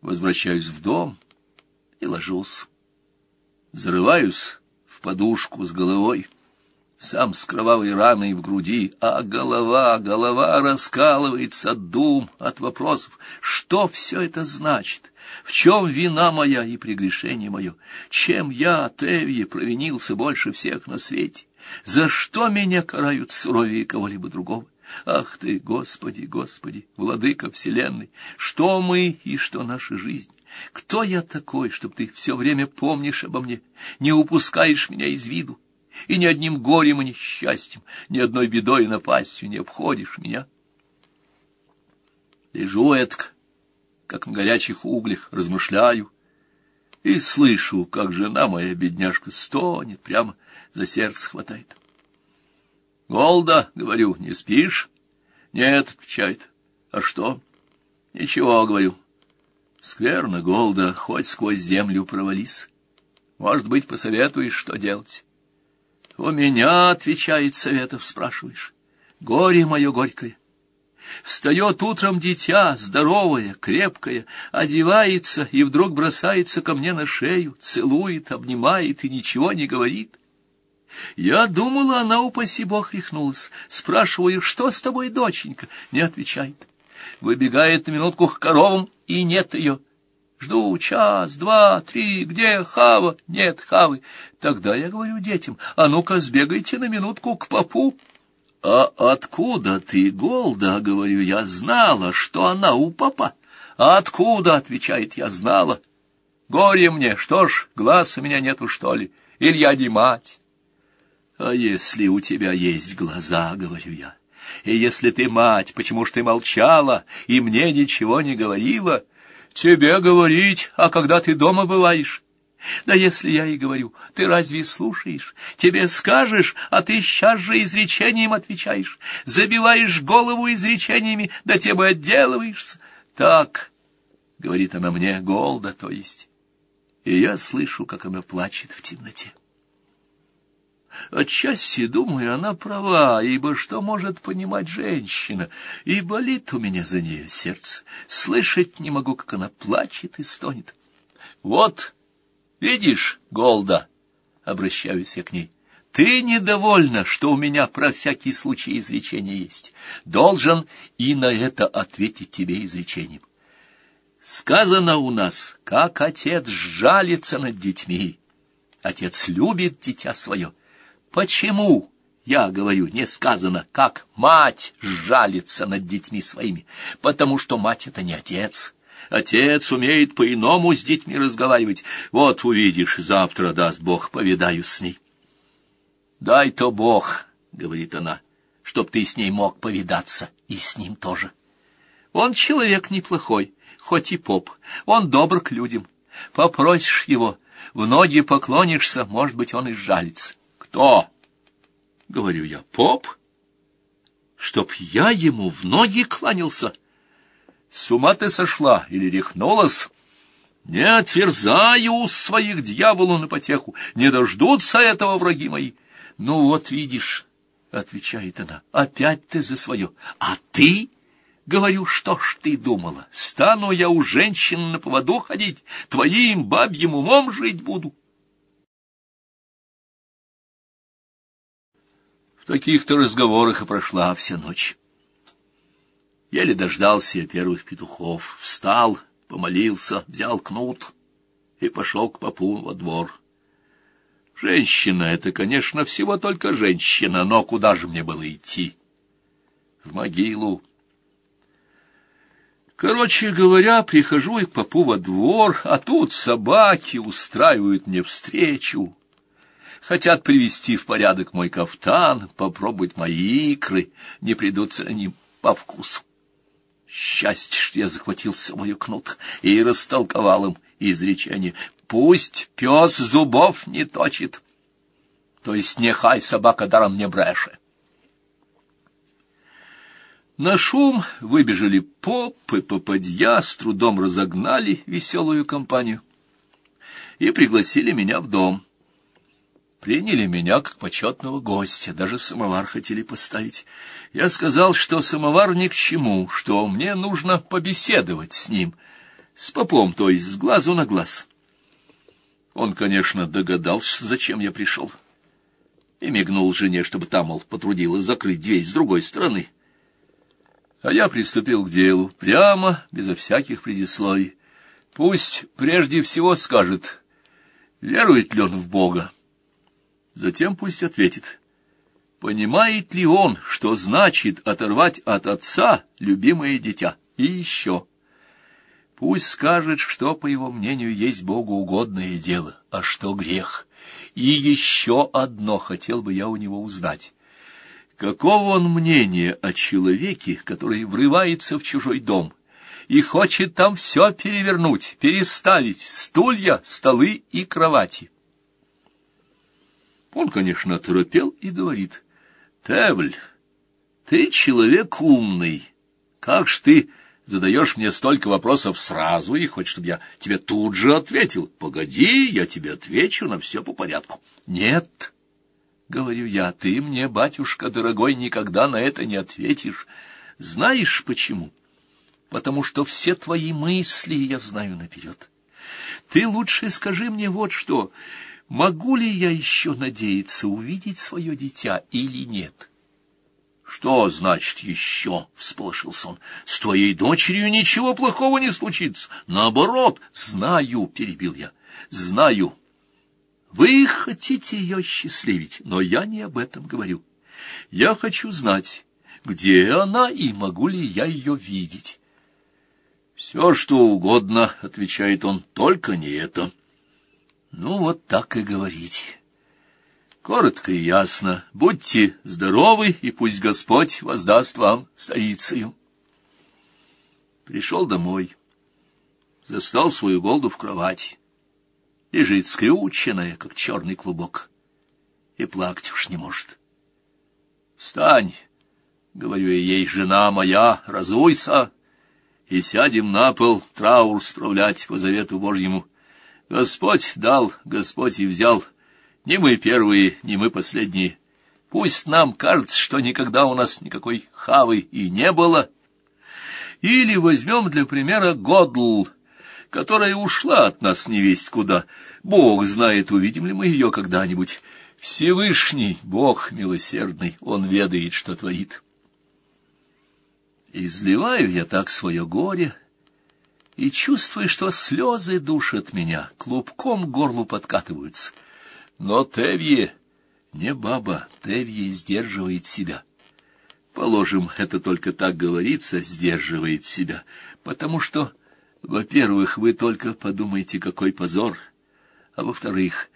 возвращаюсь в дом и ложусь. Зарываюсь в подушку с головой, сам с кровавой раной в груди, а голова, голова раскалывается от дум, от вопросов. Что все это значит? В чем вина моя и прегрешение мое? Чем я, Тевье, провинился больше всех на свете? За что меня карают суровее кого-либо другого? Ах ты, Господи, Господи, владыка вселенной, что мы и что наша жизнь? Кто я такой, чтоб ты все время помнишь обо мне, не упускаешь меня из виду, и ни одним горем и несчастьем, ни одной бедой и напастью не обходишь меня? Лежу этак, как на горячих углях, размышляю, и слышу, как жена моя, бедняжка, стонет, прямо за сердце хватает. «Голда», — говорю, — «не спишь?» «Нет», — отвечает. «А что?» «Ничего», — говорю. «Скверно, Голда, хоть сквозь землю провались. Может быть, посоветуешь, что делать?» «У меня, — отвечает Советов, — спрашиваешь. Горе мое горькое. Встает утром дитя, здоровое, крепкое, одевается и вдруг бросается ко мне на шею, целует, обнимает и ничего не говорит. Я думала, она, упаси бог, рехнулась. Спрашиваю, что с тобой, доченька? Не отвечает. Выбегает на минутку к коровам, и нет ее. Жду час, два, три, где Хава? Нет Хавы. Тогда я говорю детям, а ну-ка сбегайте на минутку к попу. А откуда ты, Голда, говорю я, знала, что она у папа? А откуда, отвечает, я знала. Горе мне, что ж, глаз у меня нету, что ли? Илья не мать. А если у тебя есть глаза, говорю я, и если ты мать, почему ж ты молчала и мне ничего не говорила? Тебе говорить, а когда ты дома бываешь? Да если я и говорю, ты разве слушаешь? Тебе скажешь, а ты сейчас же изречением отвечаешь, забиваешь голову изречениями, да тем и отделываешься. Так, — говорит она мне, голда, то есть, и я слышу, как она плачет в темноте. Отчасти, думаю, она права, ибо что может понимать женщина? И болит у меня за нее сердце. Слышать не могу, как она плачет и стонет. Вот, видишь, Голда, обращаюсь я к ней, ты недовольна, что у меня про всякий случай изречение есть. Должен и на это ответить тебе изречением. Сказано у нас, как отец жалится над детьми. Отец любит дитя свое. Почему, я говорю, не сказано, как мать жалится над детьми своими? Потому что мать — это не отец. Отец умеет по-иному с детьми разговаривать. Вот увидишь, завтра, даст Бог, повидаю с ней. «Дай-то Бог», — говорит она, — «чтоб ты с ней мог повидаться, и с ним тоже. Он человек неплохой, хоть и поп, он добр к людям. Попросишь его, в ноги поклонишься, может быть, он и сжалится. Кто? Говорю я, поп? Чтоб я ему в ноги кланялся? С ума ты сошла или рехнулась? Не отверзаю своих дьяволу на потеху, не дождутся этого враги мои. Ну вот видишь, — отвечает она, — опять ты за свое. А ты? Говорю, что ж ты думала? Стану я у женщин на поводу ходить, твоим бабьим умом жить буду. Таких-то разговорах и прошла вся ночь. Еле дождался я первых петухов, встал, помолился, взял кнут и пошел к попу во двор. Женщина — это, конечно, всего только женщина, но куда же мне было идти? В могилу. Короче говоря, прихожу и к попу во двор, а тут собаки устраивают мне встречу, Хотят привести в порядок мой кафтан, попробовать мои икры, не придутся они по вкусу. Счастье, что я захватил с собой кнут и растолковал им изречение. Пусть пес зубов не точит, то есть нехай собака даром не бреше. На шум выбежали поп и попадья, с трудом разогнали веселую компанию и пригласили меня в дом. Приняли меня как почетного гостя, даже самовар хотели поставить. Я сказал, что самовар ни к чему, что мне нужно побеседовать с ним. С попом, то есть с глазу на глаз. Он, конечно, догадался, зачем я пришел. И мигнул жене, чтобы та, мол, потрудилась закрыть дверь с другой стороны. А я приступил к делу, прямо, безо всяких предисловий. Пусть прежде всего скажет, верует ли он в Бога. Затем пусть ответит, понимает ли он, что значит оторвать от отца любимое дитя. И еще, пусть скажет, что, по его мнению, есть Богу угодное дело, а что грех. И еще одно хотел бы я у него узнать. Какого он мнения о человеке, который врывается в чужой дом и хочет там все перевернуть, переставить, стулья, столы и кровати? Он, конечно, оторопел и говорит, «Тевль, ты человек умный, как ж ты задаешь мне столько вопросов сразу и хочешь, чтобы я тебе тут же ответил? Погоди, я тебе отвечу на все по порядку». «Нет». — говорю я, — ты мне, батюшка дорогой, никогда на это не ответишь. Знаешь почему? Потому что все твои мысли я знаю наперед. Ты лучше скажи мне вот что. Могу ли я еще надеяться увидеть свое дитя или нет? — Что значит еще? — всполошился он. — С твоей дочерью ничего плохого не случится. Наоборот, знаю, — перебил я, — знаю. Вы хотите ее счастливить, но я не об этом говорю. Я хочу знать, где она и могу ли я ее видеть. «Все, что угодно», — отвечает он, — «только не это». Ну, вот так и говорить. Коротко и ясно. Будьте здоровы, и пусть Господь воздаст вам старицею. Пришел домой. Застал свою голду в кровати лежит скрюченная, как черный клубок, и плакать уж не может. «Встань!» — говорю я ей, жена моя, разуйся, и сядем на пол траур справлять по завету Божьему. Господь дал, Господь и взял, не мы первые, не мы последние. Пусть нам кажется, что никогда у нас никакой хавы и не было. Или возьмем для примера Годл — которая ушла от нас невесть куда. Бог знает, увидим ли мы ее когда-нибудь. Всевышний, Бог милосердный, Он ведает, что творит. Изливаю я так свое горе, и чувствую, что слезы душат меня, клубком к горлу подкатываются. Но Тевье, не баба, Тевье сдерживает себя. Положим, это только так говорится, сдерживает себя, потому что во-первых, вы только подумайте, какой позор. А во-вторых,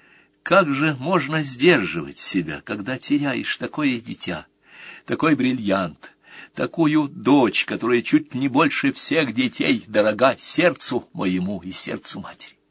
как же можно сдерживать себя, когда теряешь такое дитя, такой бриллиант, такую дочь, которая чуть не больше всех детей дорога сердцу моему и сердцу матери?